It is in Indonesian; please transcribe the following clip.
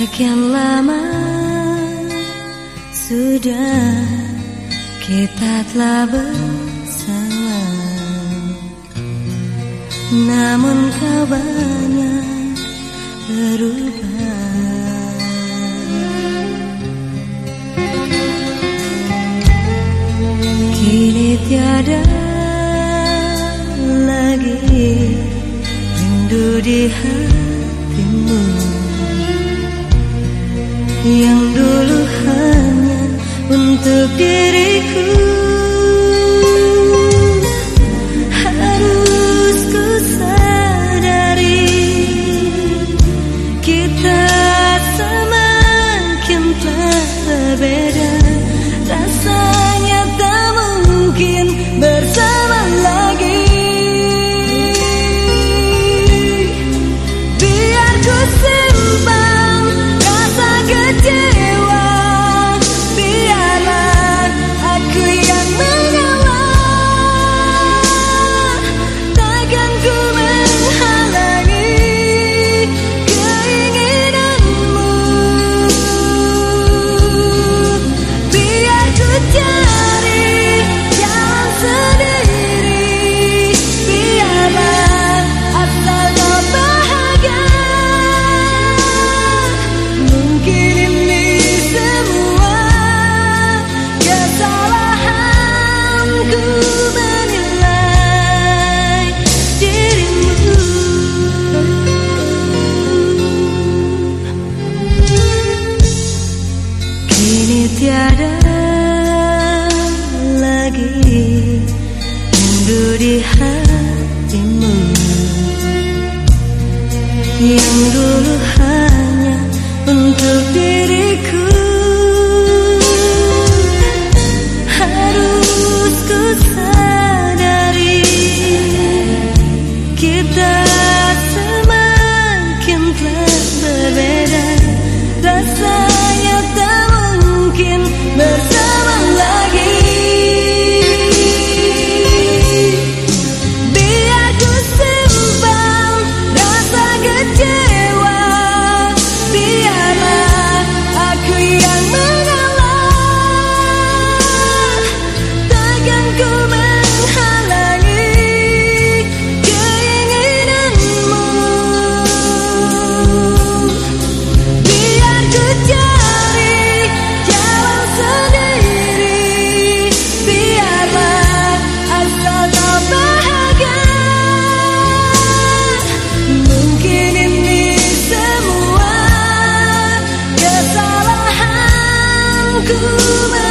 Sekian lama sudah kita telah bersama. Namun kau banyak berubah. Kini tiada lagi rindu di hatimu yang dulu hanya untuk diriku. Harus ku sadari kita semakin telah berbeda. Rasanya tak mungkin bersama tiada lagi Rindu di hatimu. Yang dulu hanya untuk diri Do. on.